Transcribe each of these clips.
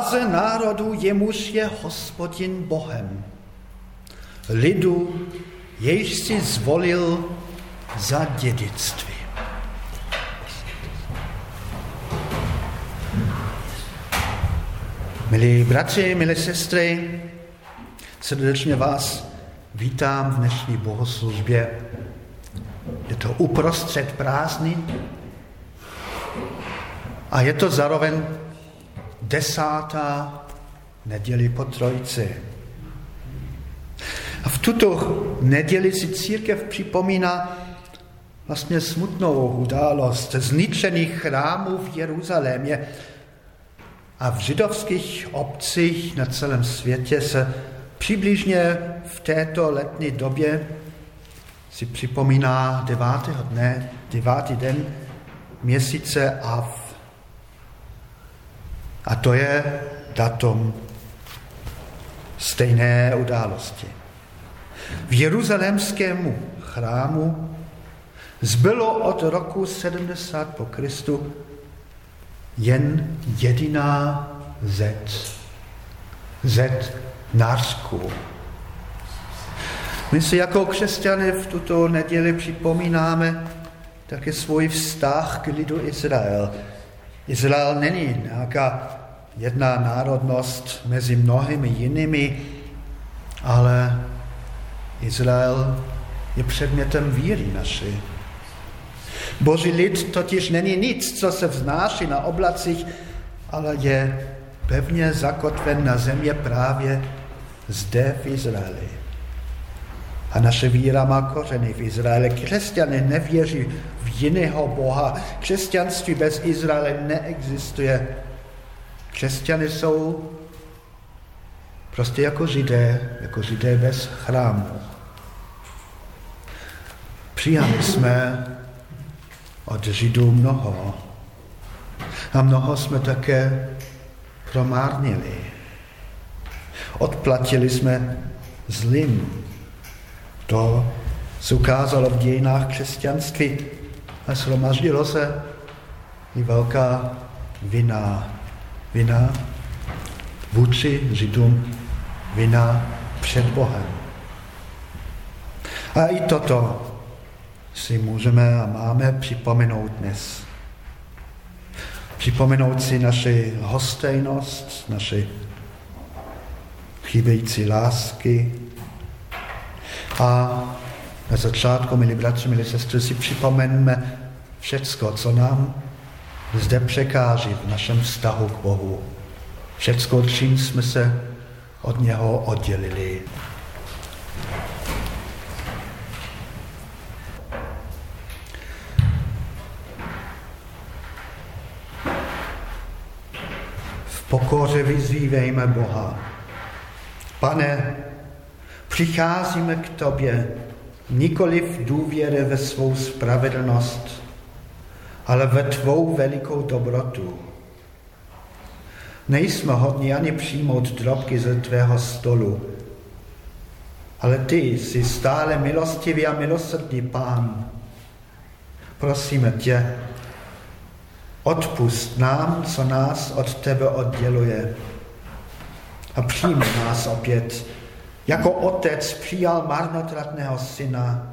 Blaze národu, jemuž je hospodin Bohem, lidu, jež si zvolil za dědictví. Milí bratři, milé sestry, srdečně vás vítám v dnešní bohoslužbě. Je to uprostřed prázdnin a je to zároveň desátá neděli po trojci. A v tuto neděli si církev připomíná vlastně smutnou událost zničených chrámů v Jeruzalémě, a v židovských obcích na celém světě se přibližně v této letní době si připomíná devátého dne, devátý den měsíce Av. A to je datum stejné události. V jeruzalémskému chrámu zbylo od roku 70 po Kristu jen jediná zeď. Zeď nářku. My si jako křesťané v tuto neděli připomínáme také svůj vztah k lidu Izrael. Izrael není nějaká jedna národnost mezi mnohými jinými, ale Izrael je předmětem víry naší. Boží lid totiž není nic, co se vznáší na oblacích, ale je pevně zakotven na země právě zde v Izraeli. A naše víra má kořeny v Izraeli. Křesťané nevěří v jiného Boha. Křesťanství bez Izraele neexistuje. Křesťany jsou prostě jako židé, jako židé bez chrámu. Přijali jsme od Židů mnoho. A mnoho jsme také promárnili. Odplatili jsme zlým. To se ukázalo v dějinách křesťanství a shromaždilo se i velká vina. Vina vůči Židům, vina před Bohem. A i toto si můžeme a máme připomenout dnes. Připomenout si naši hostejnost, naše chybějící lásky a na začátku, milí bratři, milí sestry, si připomeneme všecko, co nám zde překáží v našem vztahu k Bohu. Všecko, čím jsme se od něho oddělili. pokoře vyzývejme Boha. Pane, přicházíme k Tobě nikoli v důvěře ve svou spravedlnost, ale ve Tvou velikou dobrotu. Nejsme hodni ani přijmout drobky ze Tvého stolu, ale Ty jsi stále milostivý a milosrdný Pán. Prosíme Tě, Odpust nám, co nás od tebe odděluje. A přijmi nás opět, jako otec přijal marnotratného syna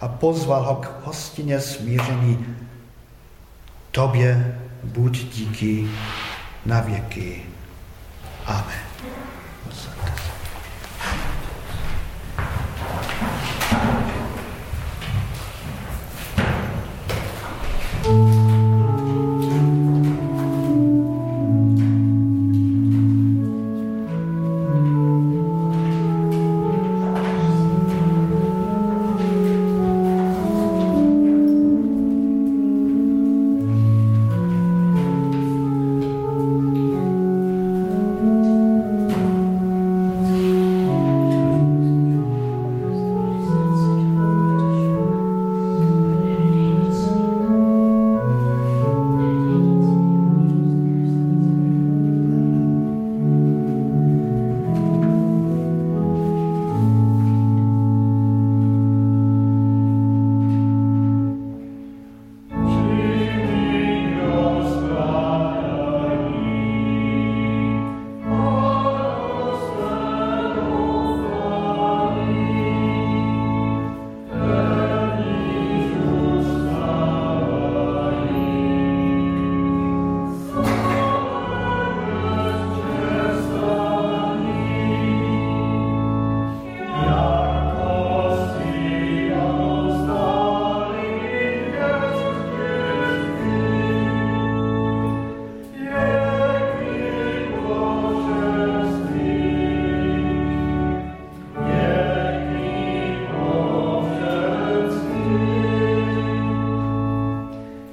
a pozval ho k hostině smíření. Tobě buď díky na věky. Amen.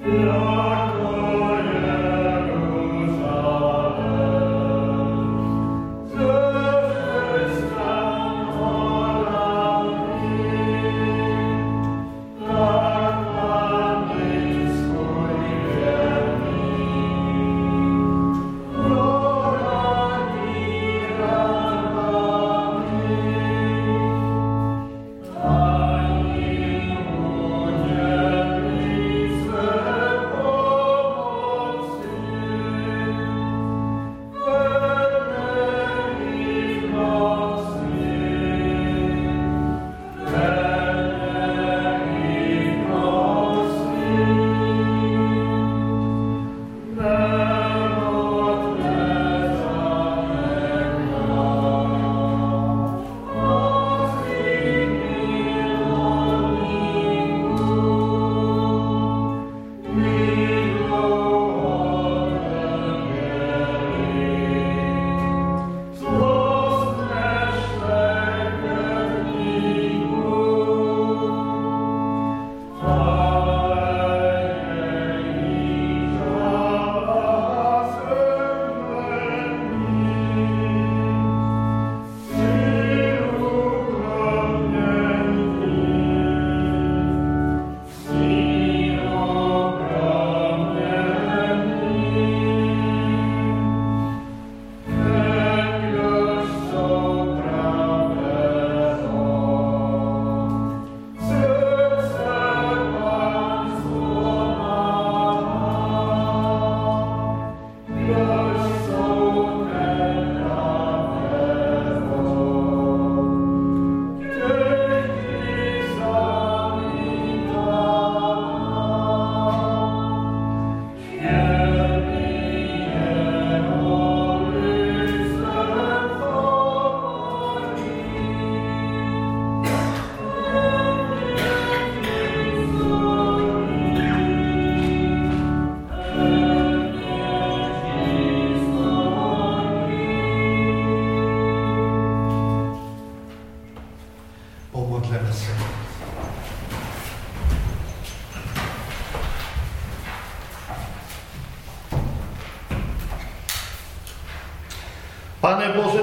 Senhor.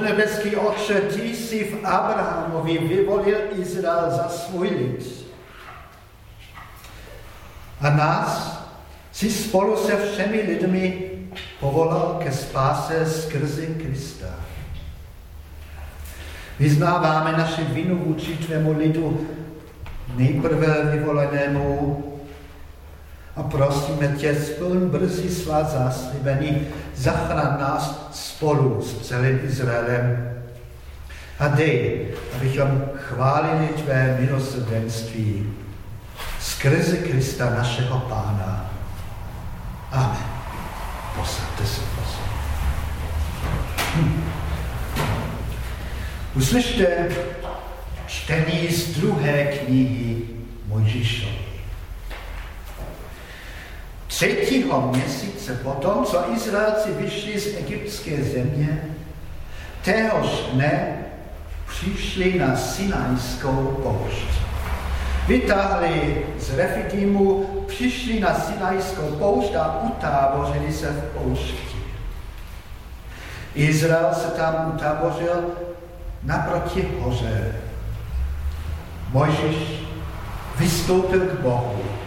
Nebeský Otče, ty jsi v Abrahamovi vyvolil Izrael za svůj lid. A nás si spolu se všemi lidmi povolal ke spáse skrze Krista. Vyznáváme naši vinu vůči tvému lidu, nejprve vyvolenému a prosíme tě, splň brzy svá záslibení, zachraň nás spolu s celým Izraelem a dej, abychom chválili tvé milosrdenství skrze Krista našeho Pána. Amen. Posaďte se, prosím. Hm. Uslyšte čtení z druhé knihy Mojžíšovi. Třetího měsíce potom, co Izraelci vyšli z egyptské země, téhož dne přišli na Sinajskou poušť. Vytáhli z Refidimu, přišli na Sinajskou poušť a utábořili se v poušti. Izrael se tam utábořil naproti hoře. Mojžíš vystoupil k Bohu.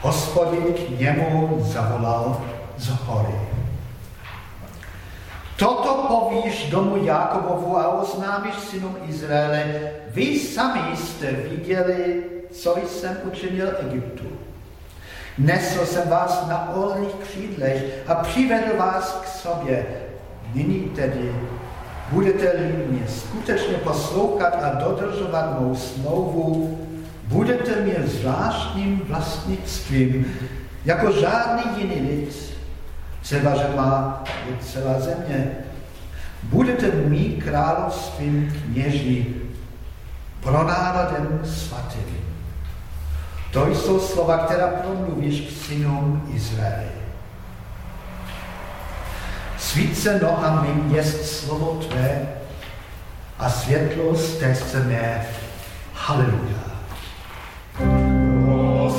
Hospodin k němu zavolal z hory. Toto povíš domu Jakobovu a oznámíš synům Izraele, vy sami jste viděli, co jsem učinil Egyptu. Nesl jsem vás na orlých křídlech a přivedl vás k sobě. Nyní tedy budete-li mě skutečně poslouchat a dodržovat mou smlouvu, budete mě zvláštním vlastnictvím, jako žádný jiný lid, třeba, že má celá země. Budete mý královstvím kněží, pro národem svatým. To jsou slova, která promluvíš k synům Izraeli. Svíce nohami jest slovo Tvé a světlo z té mé. Haleluja. Cross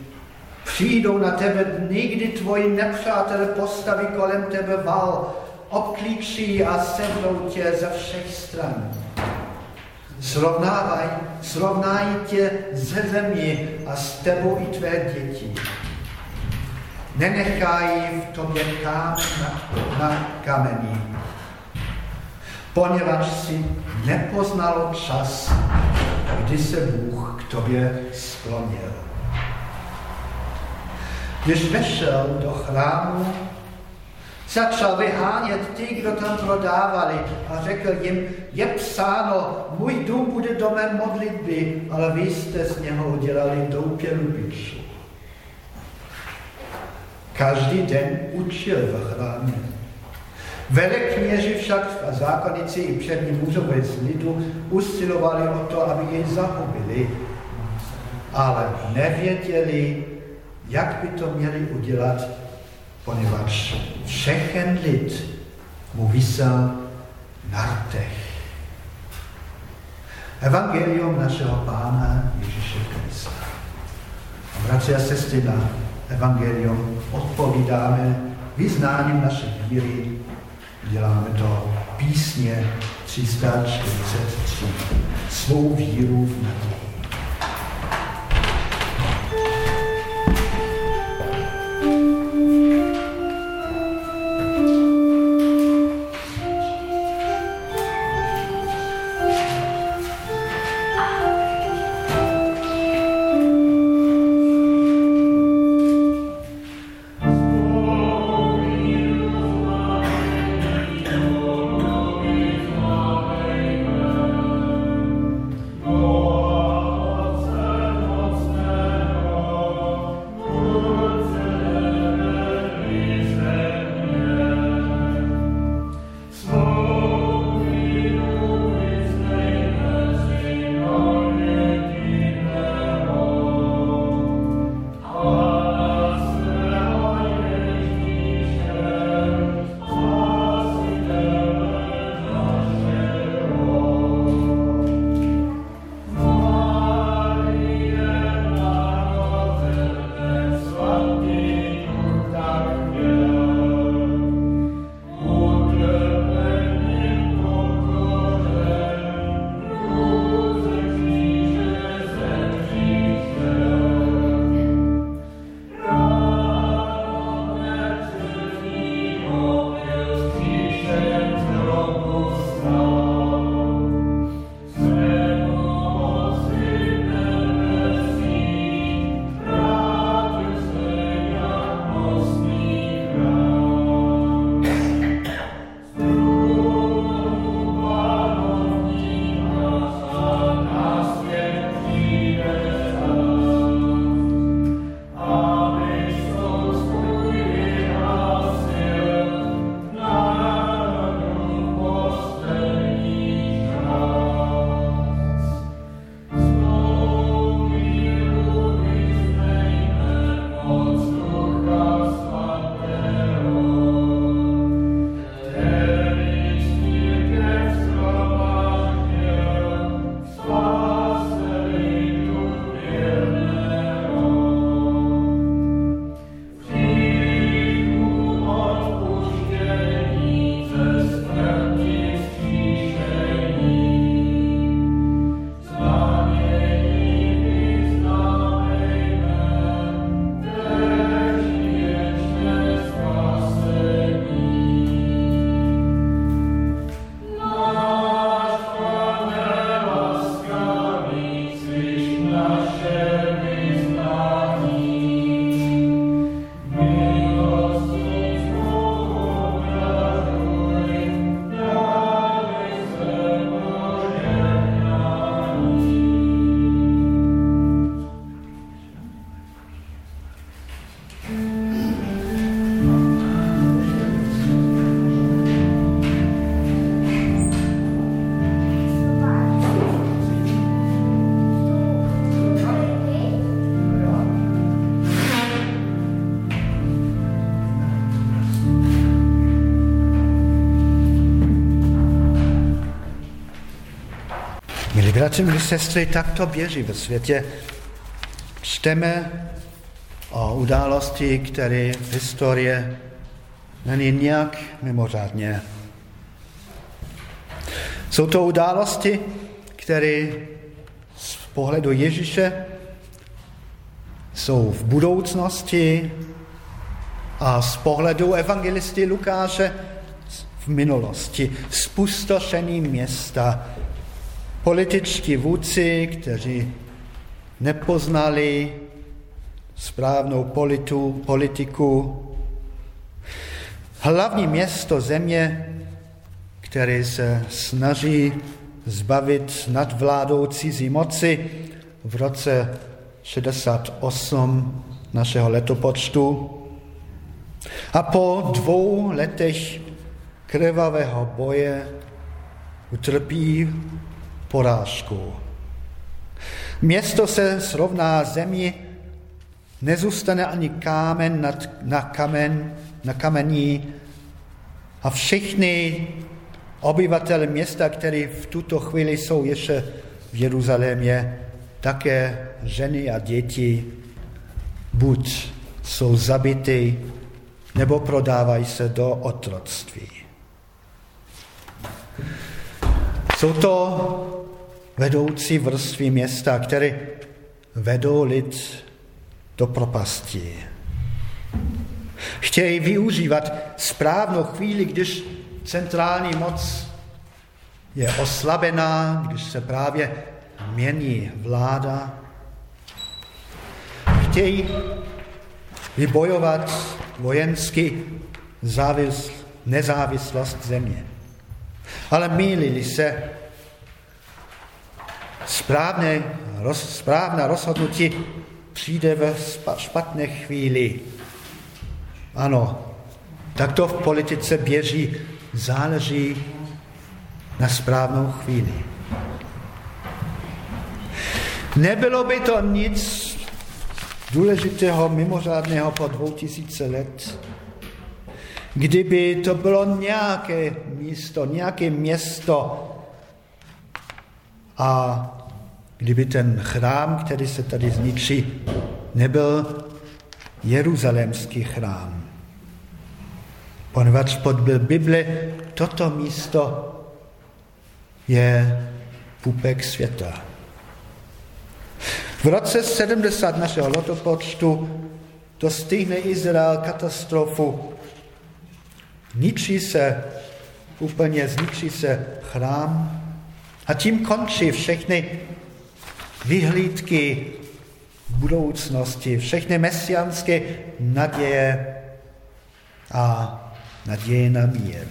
Přijdou na tebe dny, kdy tvoji nepřátelé postaví kolem tebe val, obklíčí a sednou tě ze všech stran. Srovnávaj, srovnají tě ze země a s tebou i tvé děti. Nenechají v tobě kám na, na kamení, poněvadž si nepoznalo čas, kdy se Bůh k tobě sklonil. Když vešel do chrámu, začal vyhánět ty, kdo tam prodávali a řekl jim, je psáno, můj dům bude domem modlitby, ale vy jste z něho udělali doupě lubičů. Každý den učil v chrámě. Velekněži však a zákonici i přední mužové z lidu usilovali o to, aby jej zahubili. ale nevěděli, jak by to měli udělat, poněvadž všechen lid mu vysel na rtech. Evangelium našeho Pána Ježíše Krista. A bratři a sestry, na Evangelium odpovídáme vyznáním naší víry. Děláme to písně 343. Svou víru v naději. Bratři, milí sestry, tak to běží ve světě. Čteme o události, které v historii není nějak mimořádně. Jsou to události, které z pohledu Ježíše jsou v budoucnosti a z pohledu evangelisty Lukáše v minulosti. Spustošení města, političtí vůdci, kteří nepoznali správnou politu, politiku, hlavní město země, které se snaží zbavit nadvládou cizí moci v roce 68 našeho letopočtu. A po dvou letech krvavého boje utrpí porážku. Město se srovná zemi, nezůstane ani kámen nad, na kamen, na kamení a všichni obyvatele města, kteří v tuto chvíli jsou ještě v Jeruzalémě, také ženy a děti, buď jsou zabity, nebo prodávají se do otroctví. Jsou to vedoucí vrstvy města, které vedou lid do propasti. Chtějí využívat správnou chvíli, když centrální moc je oslabená, když se právě mění vláda. Chtějí vybojovat vojensky závisl, nezávislost země. Ale mýlili se správné, roz, správná rozhodnutí přijde ve špatné chvíli. Ano, tak to v politice běží, záleží na správnou chvíli. Nebylo by to nic důležitého, mimořádného po dvou tisíce let, kdyby to bylo nějaké místo, nějaké město a kdyby ten chrám, který se tady zničí, nebyl jeruzalémský chrám. Poněvadž pod Bible toto místo je pupek světa. V roce 70 našeho letopočtu dostihne Izrael katastrofu. Ničí se, úplně zničí se chrám a tím končí všechny vyhlídky budoucnosti, všechny mesianské naděje a naděje na mír.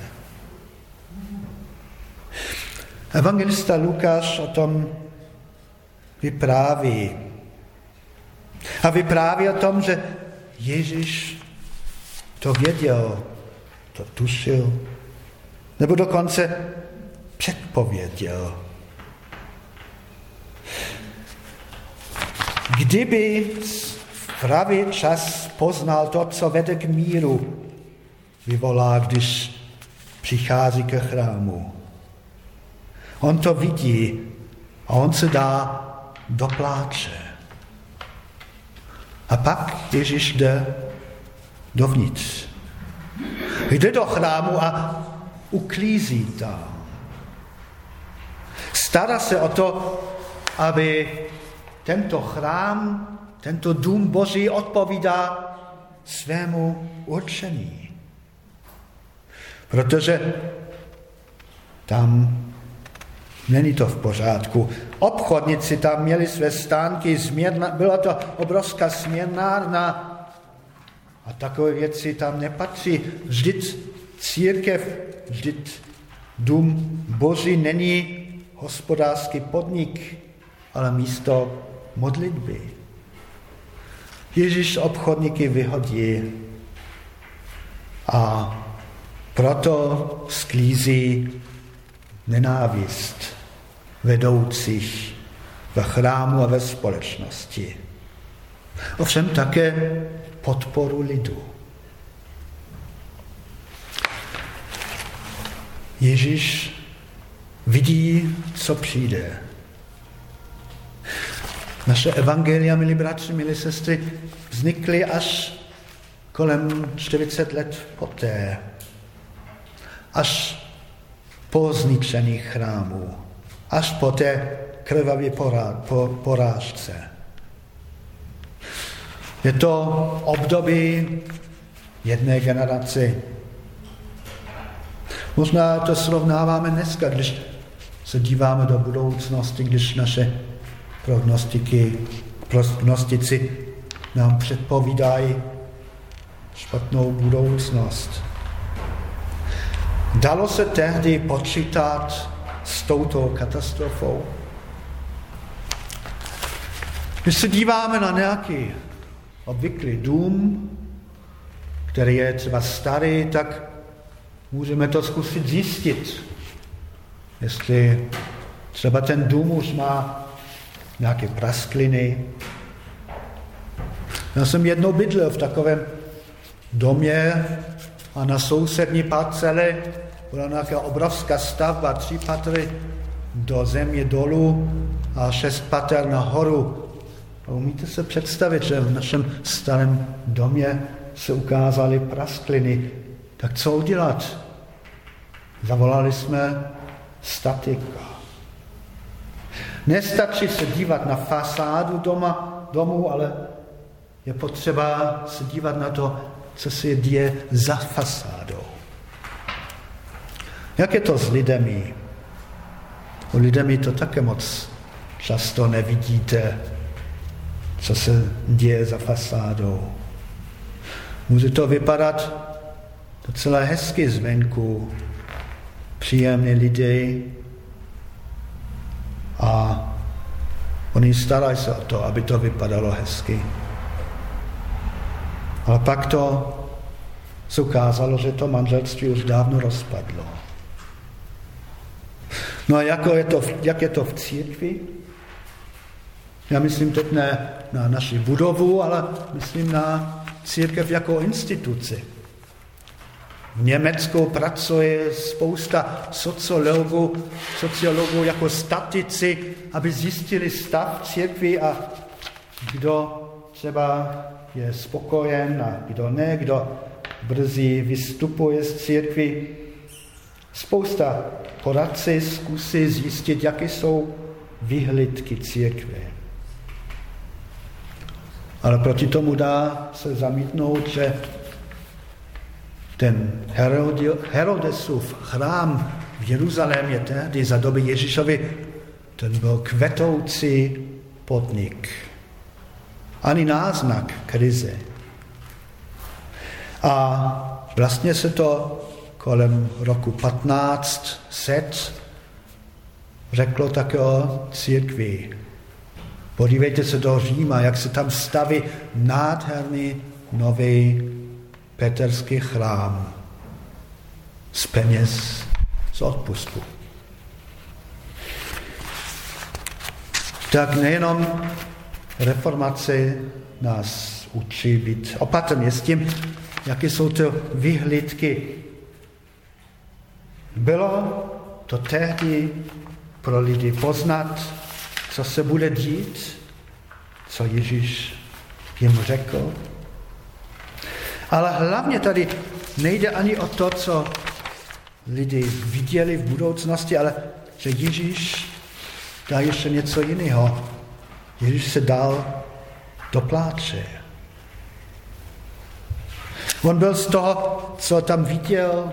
Evangelista Lukáš o tom vypráví. A vypráví o tom, že Ježíš to věděl, to tušil, nebo dokonce předpověděl. Kdyby v pravý čas poznal to, co vede k míru, vyvolá, když přichází ke chrámu. On to vidí a on se dá do pláče. A pak Ježíš jde dovnitř. Jde do chrámu a uklízí tam. Stará se o to, aby tento chrám, tento dům Boží odpovídá svému určení. Protože tam není to v pořádku. Obchodníci tam měli své stánky, směrna, byla to obrovská směrnárna a takové věci tam nepatří. Vždyť církev, vždyť dům Boží není hospodářský podnik, ale místo modlitby. Ježíš obchodníky vyhodí a proto sklízí nenávist vedoucích ve chrámu a ve společnosti. Ovšem také podporu lidu. Ježíš vidí, co přijde. Naše evangelia, milí bratři, milí sestry, vznikly až kolem 40 let poté, až po zničení chrámů, až po té krvavé porážce. Je to období jedné generace. Možná to srovnáváme dneska, když se díváme do budoucnosti, když naše prognostiky, prognostici nám předpovídají špatnou budoucnost. Dalo se tehdy počítat s touto katastrofou? Když se díváme na nějaký obvyklý dům, který je třeba starý, tak můžeme to zkusit zjistit. Jestli třeba ten dům už má nějaké praskliny. Já jsem jednou bydlel v takovém domě a na sousední parcele byla nějaká obrovská stavba, tři patry do země dolů a šest pater nahoru. A umíte se představit, že v našem starém domě se ukázaly praskliny. Tak co udělat? Zavolali jsme statika. Nestačí se dívat na fasádu doma, domu, ale je potřeba se dívat na to, co se děje za fasádou. Jak je to s lidmi? U lidmi to také moc často nevidíte, co se děje za fasádou. Může to vypadat docela hezky zvenku, příjemní lidi a oni starají se o to, aby to vypadalo hezky. Ale pak to se ukázalo, že to manželství už dávno rozpadlo. No a jako je to, jak je to v církvi? Já myslím teď ne na naši budovu, ale myslím na církev jako instituci. V Německu pracuje spousta sociologů, sociologů jako statici, aby zjistili stav církvy a kdo třeba je spokojen a kdo ne, kdo brzy vystupuje z církvy. Spousta poradci zkusí zjistit, jaké jsou vyhlídky církve. Ale proti tomu dá se zamítnout, že ten Herodesův chrám v Jeruzalémě tehdy za doby Ježíšovi, ten byl kvetoucí podnik. Ani náznak krize. A vlastně se to kolem roku 1500 řeklo také o církvi. Podívejte se do Říma, jak se tam staví nádherný nový peterský chrám z peněz z odpustu. Tak nejenom reformace nás učí být opatrně s tím, jaké jsou to vyhlídky. Bylo to tehdy pro lidi poznat, co se bude dít, co Ježíš jim řekl. Ale hlavně tady nejde ani o to, co lidi viděli v budoucnosti, ale že Ježíš dá ještě něco jiného. Ježíš se dal do pláče. On byl z toho, co tam viděl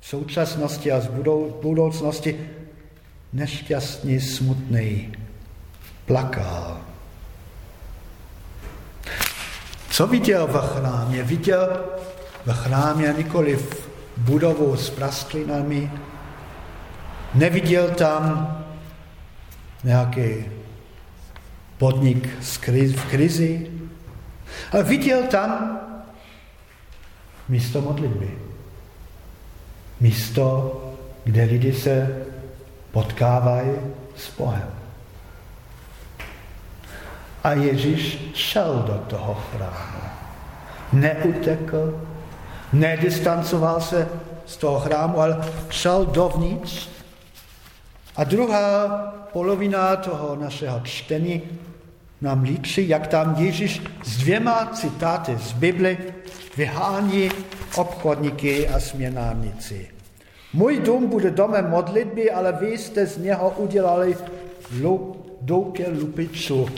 v současnosti a z budoucnosti, nešťastný, smutný, plakal. Co viděl v chrámě? Viděl v chrámě nikoliv budovu s prasklinami, neviděl tam nějaký podnik v krizi, ale viděl tam místo modlitby. Místo, kde lidi se potkávají s Bohem. A Ježíš šel do toho chrámu. Neutekl, nedistancoval se z toho chrámu, ale šel dovnitř. A druhá polovina toho našeho čtení nám líčí, jak tam Ježíš s dvěma citáty z Bible vyhání obchodníky a směnárnici. Můj dům bude domem modlitby, ale vy jste z něho udělali doupě lupičů,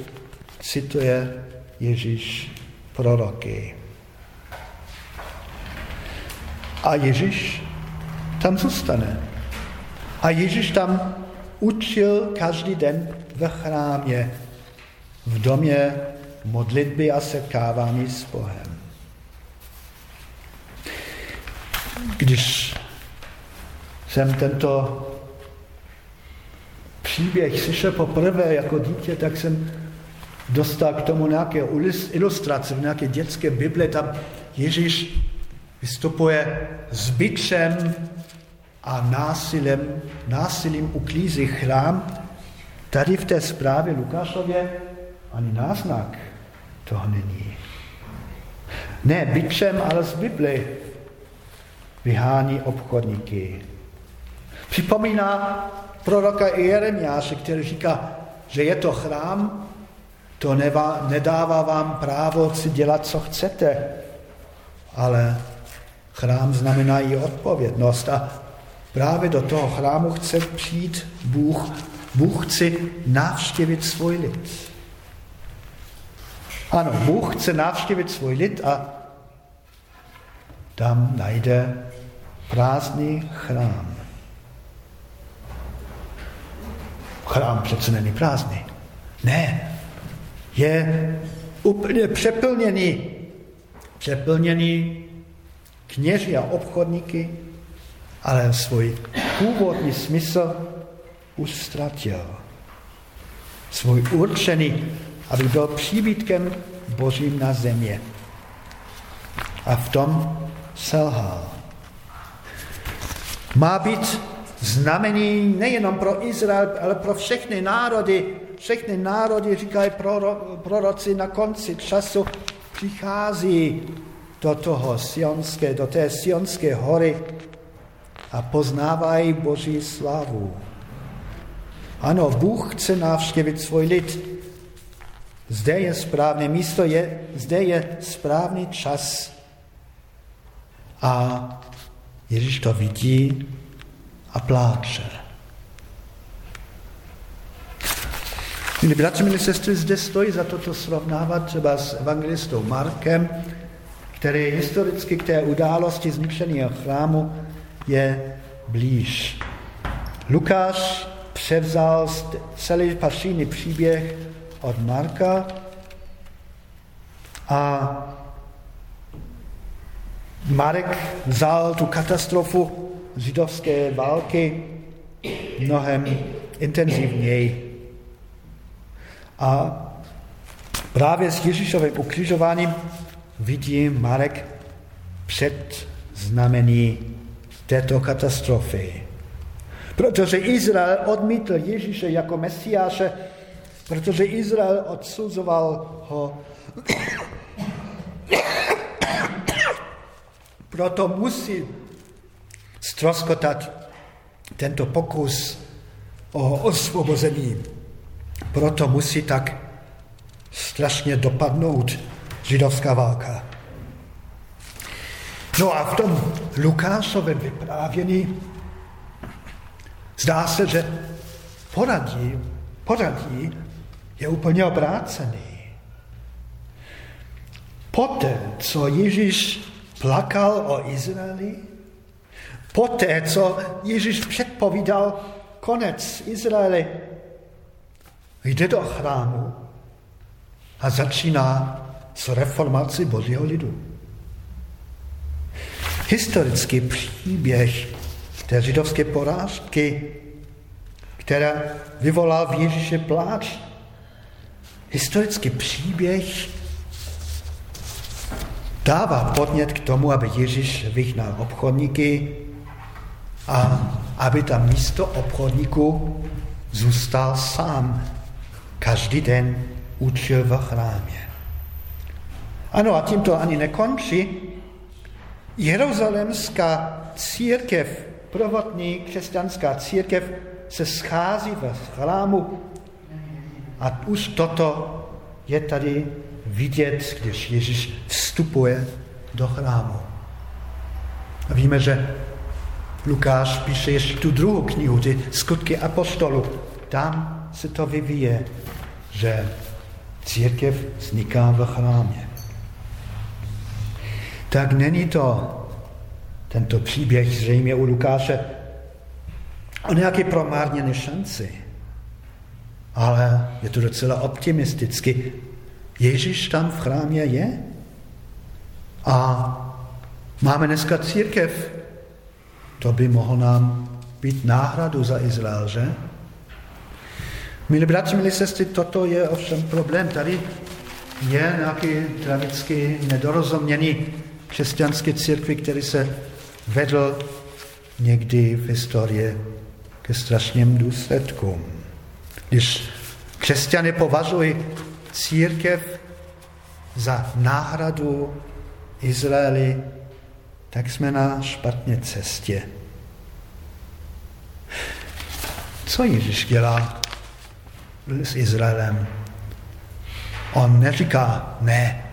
cituje Ježíš proroky. A Ježíš tam zůstane. A Ježíš tam učil každý den ve chrámě, v domě modlitby a setkávání s Bohem. Když jsem tento příběh slyšel poprvé jako dítě, tak jsem dostal k tomu nějaké ilustrace v nějaké dětské Bible. Tam Ježíš vystupuje s byčem a násilím, násilím uklízí chrám, tady v té zprávě Lukášově ani náznak toho není. Ne byčem, ale z Bible vyhání obchodníky. Připomíná proroka Jeremiáše, který říká, že je to chrám, to nevá, nedává vám právo si dělat, co chcete, ale chrám znamená i odpovědnost a právě do toho chrámu chce přijít Bůh. Bůh chce navštěvit svůj lid. Ano, Bůh chce navštěvit svůj lid a tam najde prázdný chrám. Chrám přece není prázdný. Ne, je úplně přeplněný. Přeplněný kněži a obchodníky, ale svůj původní smysl už ztratil. Svůj určený, aby byl příbytkem Božím na země. A v tom selhal. Má být znamení nejenom pro Izrael, ale pro všechny národy. Všechny národy, říkají proroci, na konci času přichází do toho sionské, do té sionské hory a poznávají Boží slavu. Ano, Bůh chce navštěvit svůj lid. Zde je správné místo, je, zde je správný čas. A Ježíš to vidí a pláče. Milí bratři, milí sestry, zde stojí za toto srovnávat třeba s evangelistou Markem, který historicky k té události zničeného chrámu je blíž. Lukáš převzal celý pašíný příběh od Marka a Marek vzal tu katastrofu židovské války mnohem intenzivněji. A právě s Ježíšovým ukřižováním vidí Marek před znamení této katastrofy. Protože Izrael odmítl Ježíše jako mesiáše, protože Izrael odsuzoval ho. Proto musí stroskotat tento pokus o osvobození. Proto musí tak strašně dopadnout židovská válka. No a v tom Lukášovém vyprávění zdá se, že poradí, poradí je úplně obrácený. Poté, co Ježíš plakal o Izraeli, poté, co Ježíš předpovídal konec Izraeli, jde do chrámu a začíná s reformací Božího lidu. Historický příběh té židovské porážky, která vyvolal v Ježíše pláč, historický příběh dává podnět k tomu, aby Ježíš vyhnal obchodníky a aby tam místo obchodníků zůstal sám. Každý den učil v chrámě. Ano, a tím to ani nekončí. Jeruzalemská církev, prvotní křesťanská církev se schází v chrámu a už toto je tady vidět, když Ježíš vstupuje do chrámu. A víme, že Lukáš píše ještě tu druhou knihu, ty skutky apostolu. Tam se to vyvíje, že církev vzniká v chrámě. Tak není to tento příběh zřejmě u Lukáše o nějaké promárněné šanci. Ale je to docela optimisticky. Ježíš tam v chrámě je a máme dneska církev. To by mohlo nám být náhradu za Izrael, že? Milí bratři, milí sestry, toto je ovšem problém. Tady je nějaký tragický nedorozumění křesťanské církvy, který se vedl někdy v historii ke strašným důsledkům. Když Křesťany považují církev za náhradu Izraeli, tak jsme na špatné cestě. Co Ježíš dělá s Izraelem? On neříká ne,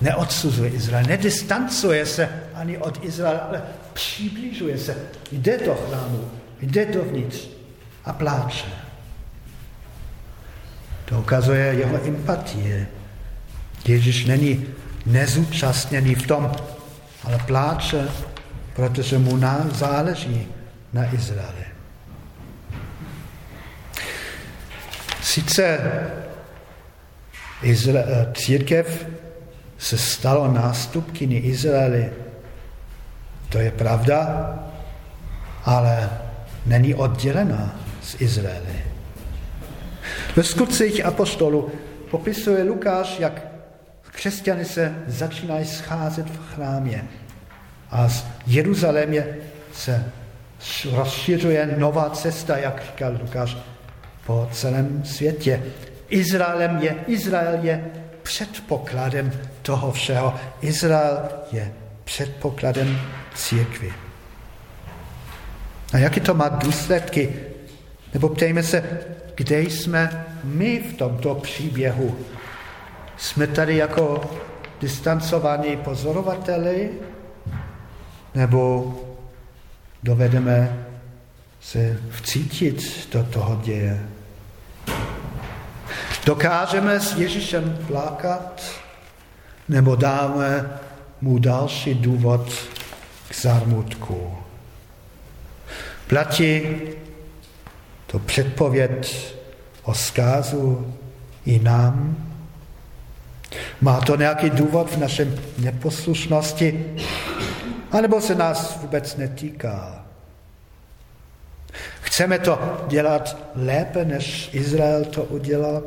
neodsuzuje Izrael, nedistancuje se ani od Izraele, ale přiblížuje se, jde do chrámu, jde dovnitř a pláče. To ukazuje jeho empatie. Ježíš není nezúčastněný v tom, ale pláče, protože mu záleží na Izraeli. Sice eh, církev se stalo nástupkyni Izraeli, to je pravda, ale není oddělená z Izraeli. Ve skutcích apostolu popisuje Lukáš, jak křesťany se začínají scházet v chrámě a z Jeruzalémě se rozšiřuje nová cesta, jak říkal Lukáš, po celém světě. Izraelem je, Izrael je předpokladem toho všeho. Izrael je předpokladem církvy. A jaké to má důsledky? Nebo ptejme se, kde jsme my v tomto příběhu? Jsme tady jako distancovaní pozorovateli? Nebo dovedeme se vcítit do toho děje? Dokážeme s Ježíšem plakat? Nebo dáme mu další důvod k zármutku? Platí to předpověd o zkázu i nám? Má to nějaký důvod v našem neposlušnosti? A nebo se nás vůbec netýká? Chceme to dělat lépe, než Izrael to udělal?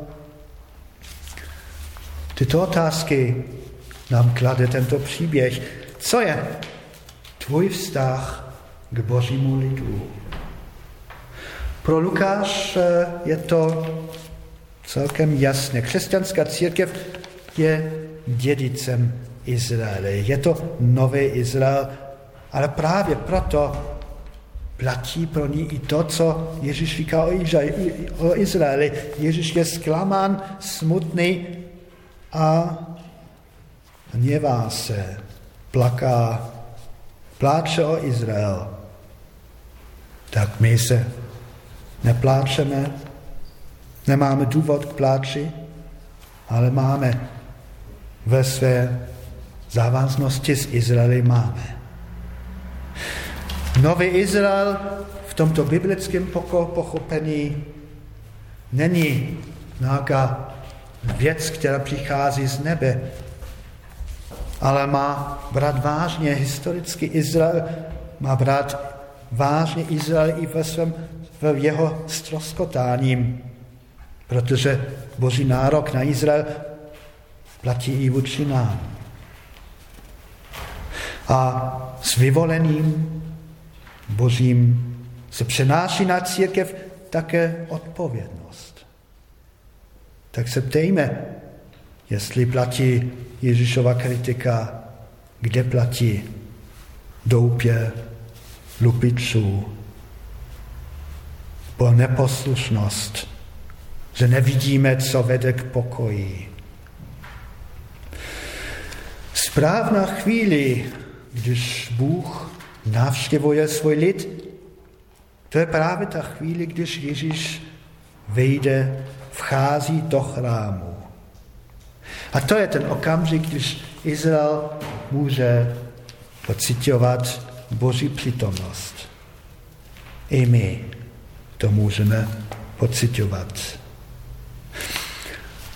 Tyto otázky nám klade tento příběh. Co je tvůj vztah k božímu lidu? Pro Lukáš eh, je to celkem jasné. Křesťanská církev je dědicem Izraele. Je to nový Izrael, ale právě proto platí pro ní i to, co Ježíš říká o Izraeli. Ježíš je zklamán, smutný a hněvá se, plaká, pláče o Izrael. Tak my se nepláčeme, nemáme důvod k pláči, ale máme ve své závaznosti s Izraeli máme. Nový Izrael v tomto biblickém pochopení není nějaká věc, která přichází z nebe, ale má brát vážně historický Izrael, má brát vážně Izrael i ve svém v jeho stroskotáním, protože boží nárok na Izrael platí i vůči nám. A s vyvoleným božím se přenáší na církev také odpovědnost. Tak se ptejme, jestli platí Ježíšova kritika, kde platí doupě lupičů, po neposlušnost, že nevidíme, co vede k pokoji. Správná chvíli, když Bůh navštěvuje svůj lid, to je právě ta chvíli, když Ježíš vejde, vchází do chrámu. A to je ten okamžik, když Izrael může pocitovat Boží přítomnost. I my to můžeme pocitovat.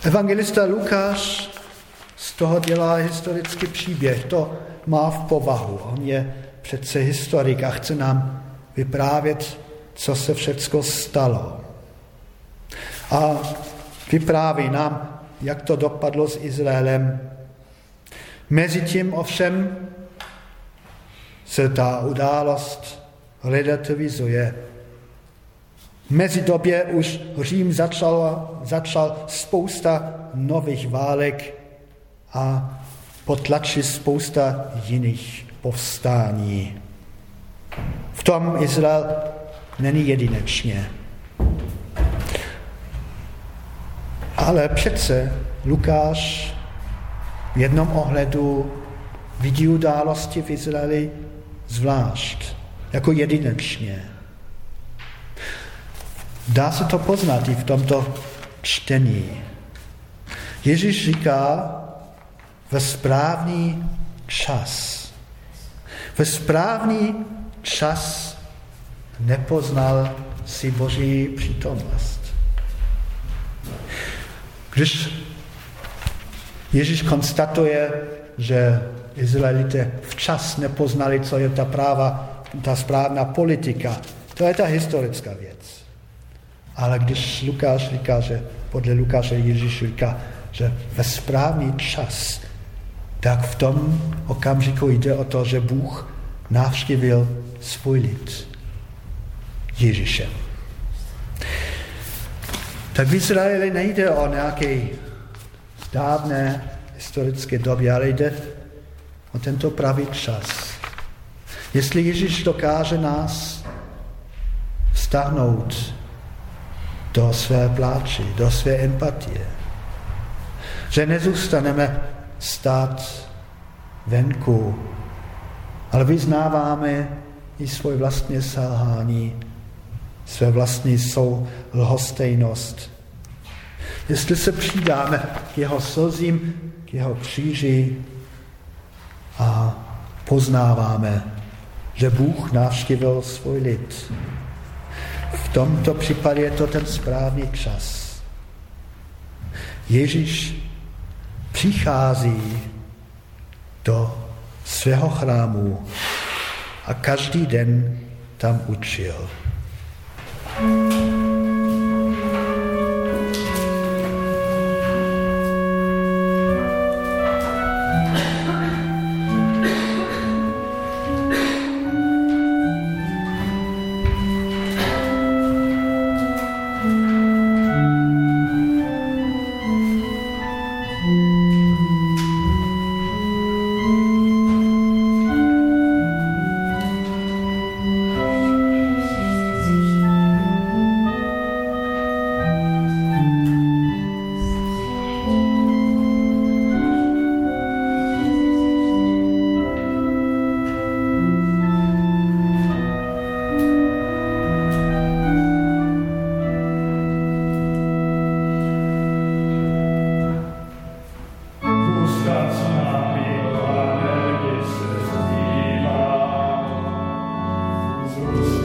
Evangelista Lukáš z toho dělá historický příběh. To má v povahu. On je přece historik a chce nám vyprávět, co se všecko stalo. A vypráví nám, jak to dopadlo s Izraelem. Mezitím ovšem se ta událost relativizuje Mezi době už Řím začal, začal spousta nových válek a potlačil spousta jiných povstání. V tom Izrael není jedinečně. Ale přece Lukáš v jednom ohledu vidí události v Izraeli zvlášť, jako jedinečně. Dá se to poznat i v tomto čtení. Ježíš říká ve správný čas. Ve správný čas nepoznal si Boží přítomnost. Když Ježíš konstatuje, že Izraelité včas nepoznali, co je ta práva, ta správná politika, to je ta historická věc. Ale když Lukáš říká, že podle Lukáše Ježíš říká, že ve správný čas, tak v tom okamžiku jde o to, že Bůh navštívil svůj lid Ježíšem. Tak v Izraeli nejde o nějaké dávné historické doby, ale jde o tento pravý čas. Jestli Ježíš dokáže nás stáhnout do své pláči, do své empatie, že nezůstaneme stát venku, ale vyznáváme i svoje vlastní selhání, své vlastní sou lhostejnost. Jestli se přidáme k jeho slzím, k jeho kříži a poznáváme, že Bůh navštívil svůj lid. V tomto případě je to ten správný čas. Ježíš přichází do svého chrámu a každý den tam učil. Pokoj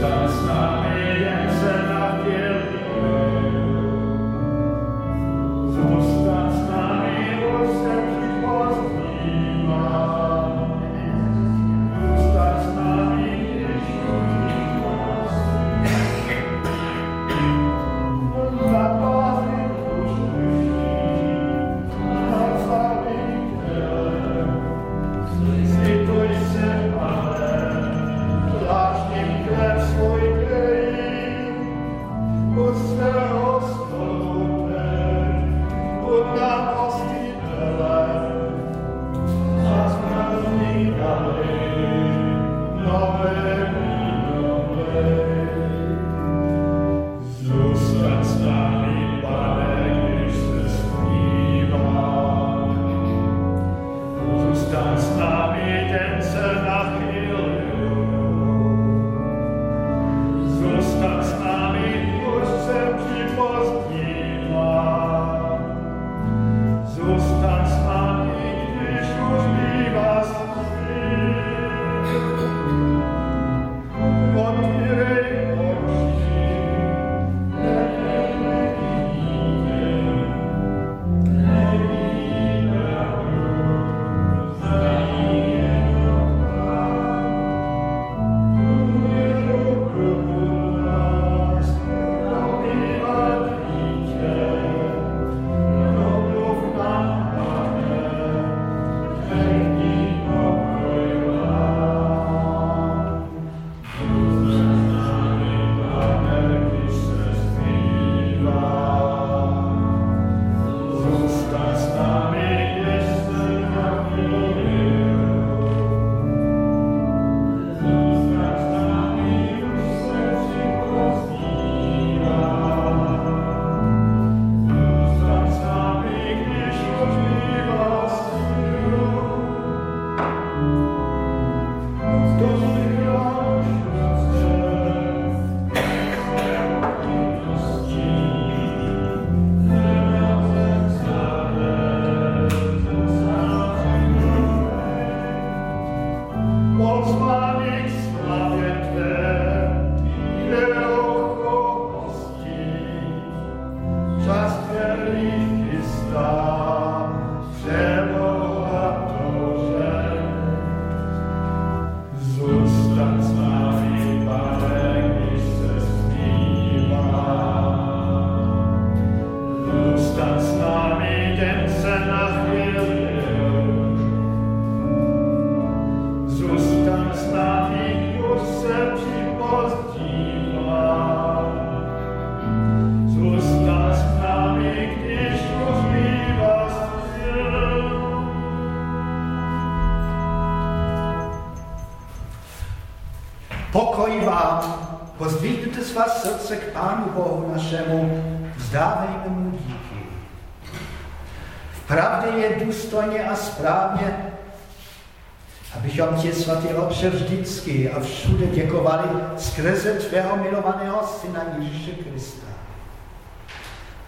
does not Syna Ježíše Krista.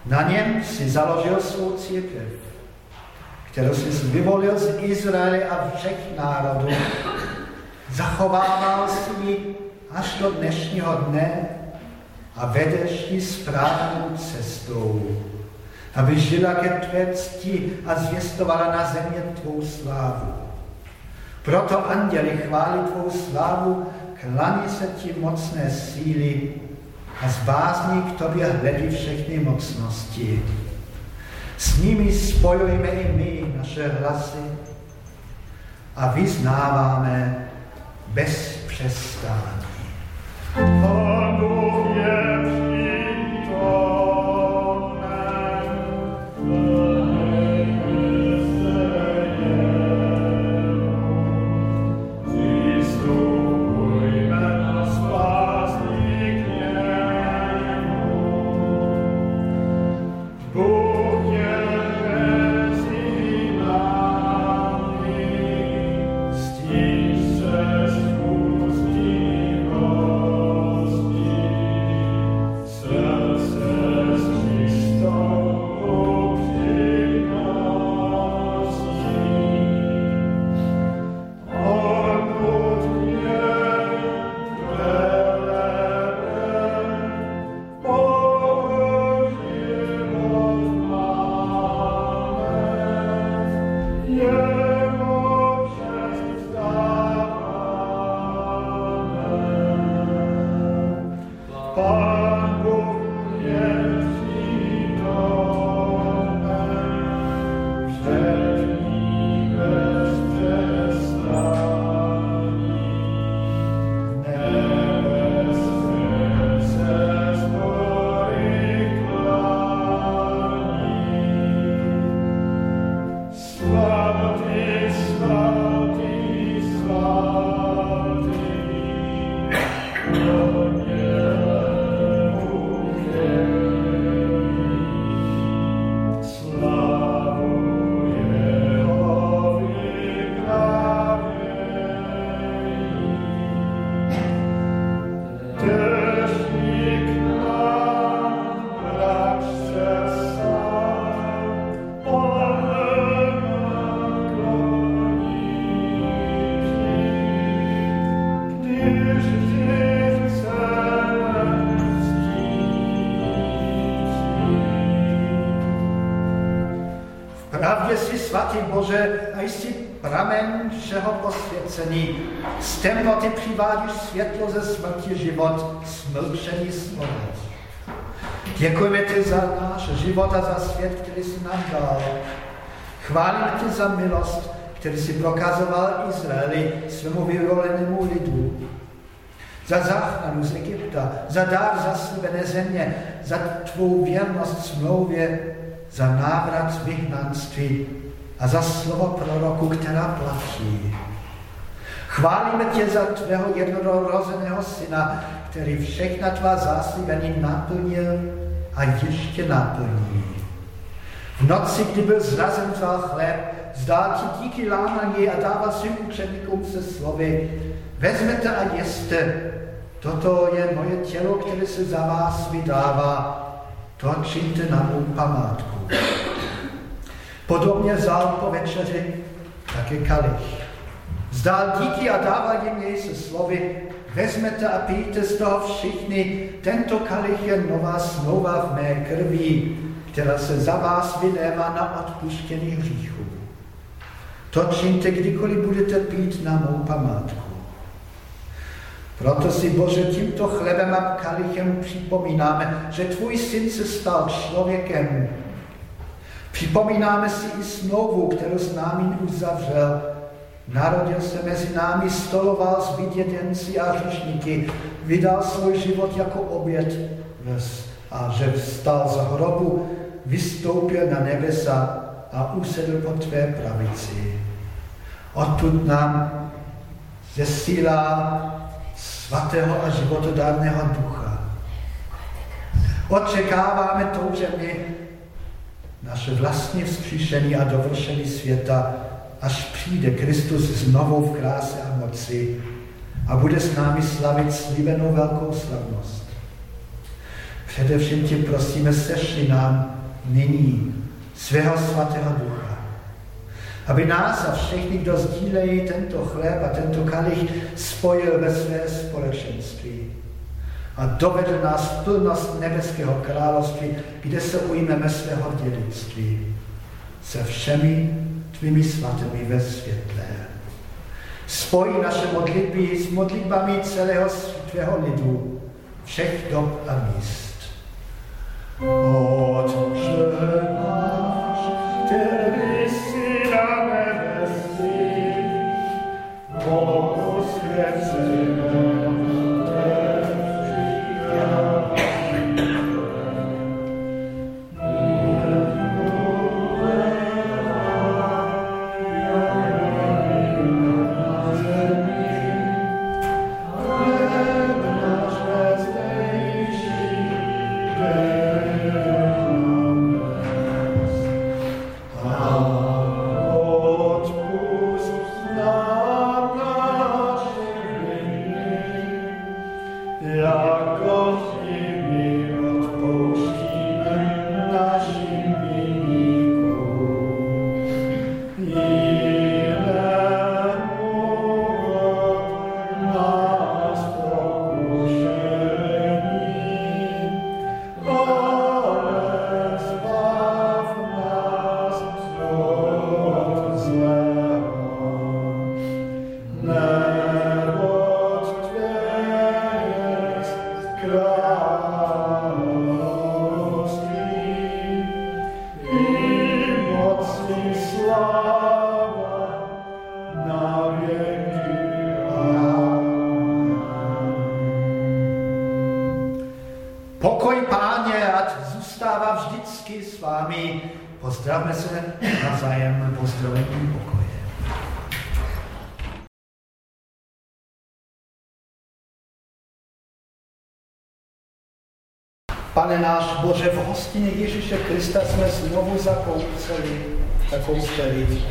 Na něm si založil svou církev, kterou jsi vyvolil z Izraele a všech národů. Zachovával si ji až do dnešního dne a vedeš ji správnou cestou, aby žila ke tvé cti a zvěstovala na země tvou slávu. Proto anděli chválí tvou slávu, klaní se ti mocné síly a z bázní k tobě hledí všechny mocnosti. S nimi spojujeme i my naše hlasy a vyznáváme bez přestání. Panu posvěcení. Z temnoty přivádíš světlo ze smrti život, smlčení smrt. Děkujeme ti za náš život a za svět, který jsi nám dal. Chválíme tě za milost, který si prokazoval Izraeli, svému vyvolenému lidu. Za záchranu z Egypta, za dár zaslíbené země, za tvou věrnost smlouvě, za návrat vyhnanství a za slovo proroku, která platí. Chválíme tě za tvého jednorozeného syna, který všechna tvá záslíbení naplnil a ještě naplní. V noci, kdy byl zrazen tvá chléb, zdá ti díky lámaní a dává svým učeníkům se slovy, vezmete a jeste, toto je moje tělo, které se za vás vydává, to na mou památku. Podobně vzal po večeři také kalich. Zdál díky a dává jim jej se slovy, vezmete a pijte z toho všichni, tento kalich je nová smlouva v mé krvi, která se za vás vylévá na odpuštění hříchů. To čiňte, kdykoliv budete pít na mou památku. Proto si, Bože, tímto chlebem a kalichem připomínáme, že tvůj syn se stal člověkem. Připomínáme si i smlouvu, kterou s námi uzavřel, Narodil se mezi námi, stoloval s vydědenci a hřišníky, vydal svůj život jako oběd a že vstal z hrobu, vystoupil na nebesa a usedl po tvé pravici. Odtud nám zesílá svatého a životodárného ducha. Očekáváme to, že my naše vlastní vzkříšení a dovršení světa, až přijde Kristus znovu v kráse a moci a bude s námi slavit slíbenou velkou slavnost. Především tě prosíme, sešli nám nyní svého svatého ducha, aby nás a všechny, kdo sdílejí tento chléb a tento kalich, spojil ve své společenství a dovedl nás v plnost nebeského království, kde se ujmeme svého dědictví se všemi tvými svatými ve světle. Spojí naše modlitby s modlitbami celého tvého lidu, všech dob a míst. Otče náš, který Hostině Ježíše Krista jsme znovu zakoupili, zakoupili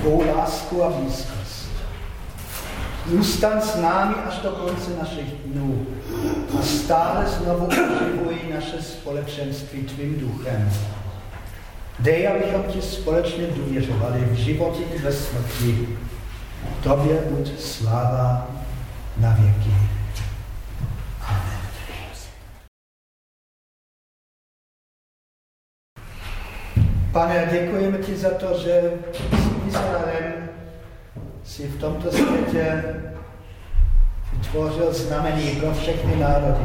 tvou lásku a blízkost. Zůstan s námi až do konce našich dnů a stále znovu oživuj naše společenství tvým duchem. Dej, abychom ti společně důvěřovali v životě i ve smrti. Tobě buď sláva na věky. Pane, děkujeme ti za to, že s Izraelem si v tomto světě vytvořil znamení pro všechny národy.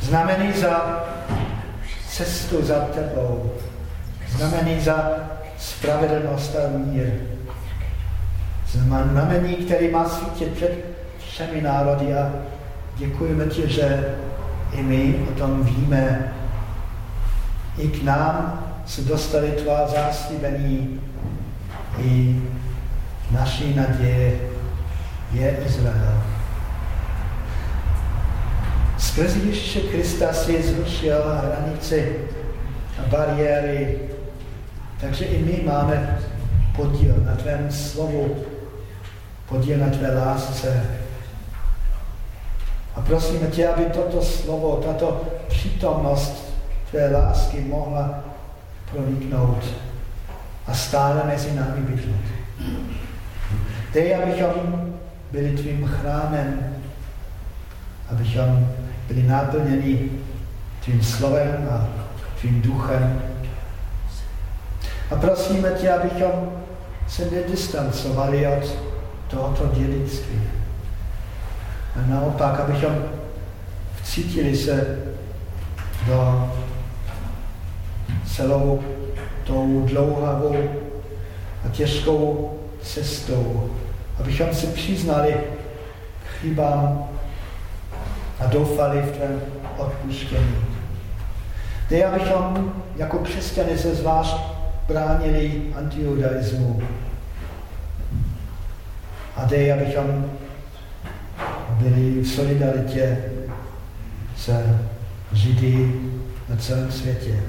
Znamení za cestu za tebou. Znamení za spravedlnost a mír. Znamení, který má svítit před všemi národy a děkujeme ti, že i my o tom víme i k nám se dostali tvá záslíbení, i naší naděje je Izrael. Skrze Ježíše Krista si zrušil hranici a bariéry, takže i my máme podíl na tvém slovu, podíl na tvé lásce. A prosíme tě, aby toto slovo, tato přítomnost tvé lásky mohla proniknout a stále mezi námi bydlet. Dej, abychom byli tvým chrámem, abychom byli naplněni tvým slovem a tvým duchem. A prosíme tě, abychom se nedistancovali od tohoto dědictví. A naopak, abychom vcítili se do celou tou dlouhavou a těžkou cestou, abychom si přiznali k chybám a doufali v tvém odpuštění. Dej, abychom jako křesťané se zvlášť bránili antijudaismu A dej, abychom byli v solidaritě se Židy na celém světě.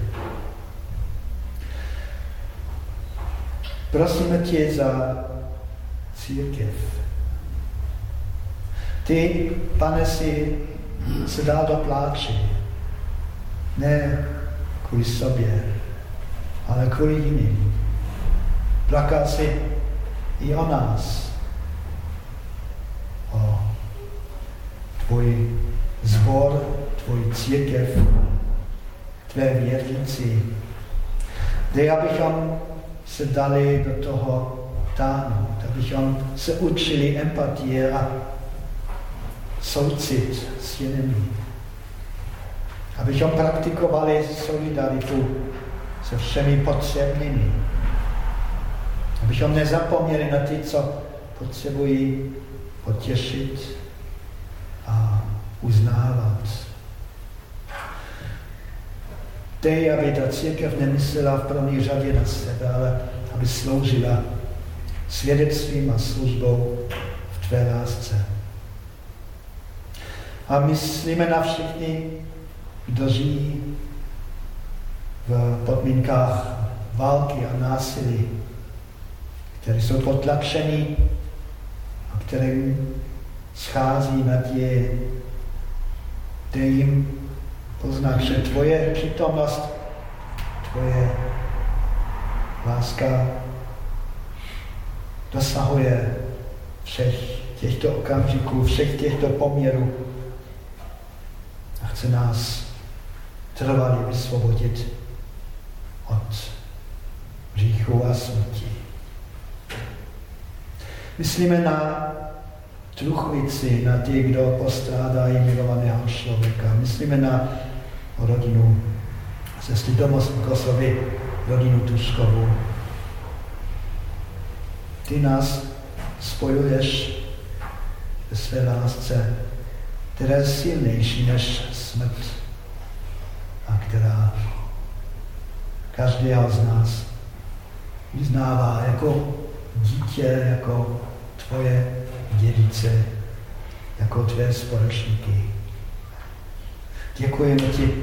Prosíme tě za církev. Ty, pane, si se dal do pláče. Ne kvůli sobě, ale kvůli jiným. Plakal si i o nás. O tvůj zbor, tvůj církev, tvé věrníci. Dej, abychom se dali do toho táhnout, abychom se učili empatie a soucit s jinými. Abychom praktikovali solidaritu se všemi potřebnými. Abychom nezapomněli na ty, co potřebují potěšit a uznávat. Dej, aby ta církev nemyslela v první řadě na sebe, ale aby sloužila svědectvím a službou v tvé lásce. A myslíme na všechny, kdo žijí v podmínkách války a násilí, které jsou potlačeny a kterým schází naděje. Dej jim poznat, že tvoje přítomnost, tvoje láska dosahuje všech těchto okamžiků, všech těchto poměrů a chce nás trvalě vysvobodit od říchu a smrti. Myslíme na truchlici, na ty, kdo postrádají milovaného člověka. Myslíme na rodinu sestry Domoskovy, rodinu Tuškovu. Ty nás spojuješ ve své lásce, která je silnější než smrt a která každého z nás vyznává jako dítě, jako tvoje dědice, jako tvé společníky. Děkujeme ti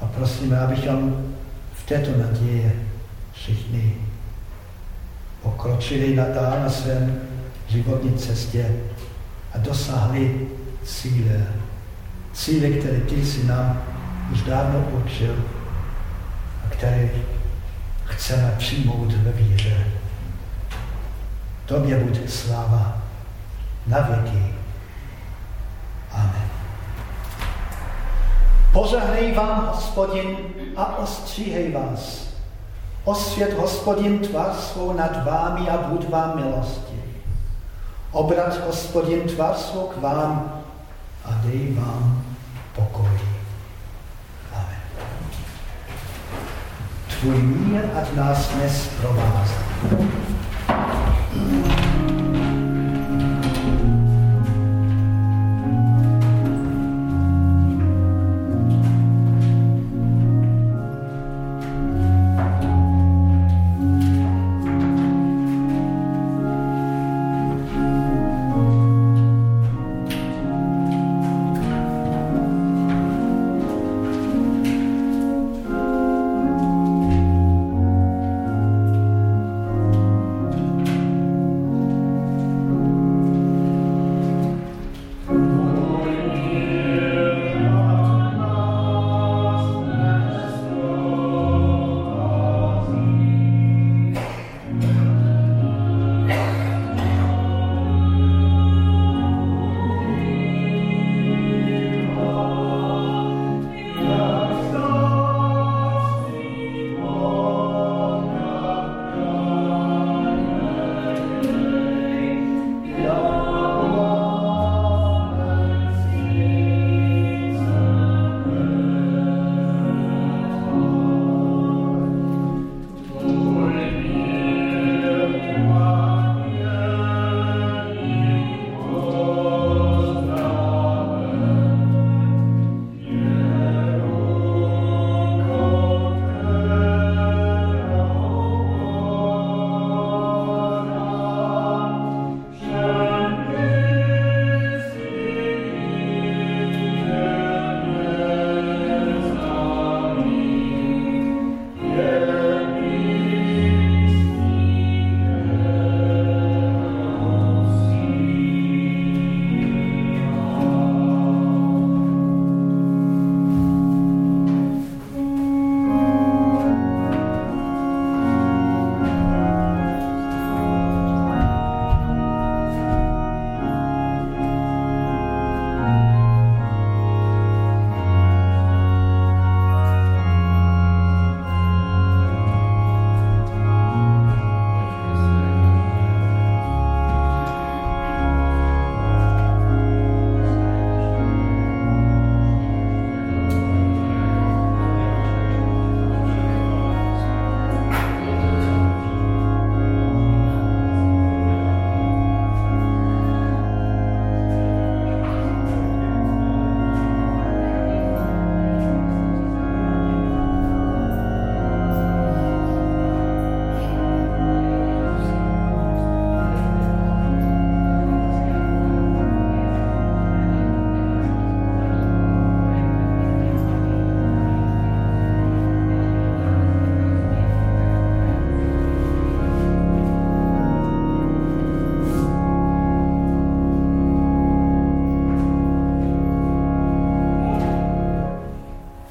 a prosíme, abychom v této naději všichni pokročili nadál na svém životní cestě a dosáhli cíle. Cíle, které ty si nám už dávno učil a které chceme přijmout ve víře. Tobě bude sláva na věky. Amen. Požehnej vám, hospodin, a ostříhej vás. Osvět, hospodin, tvar svou nad vámi a bud vám milosti. Obrat, hospodin, tvar svou k vám a dej vám pokoj. Amen. Tvůj mír ať nás dnes provází.